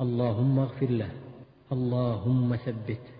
اللهم اغفر له. اللهم ثبته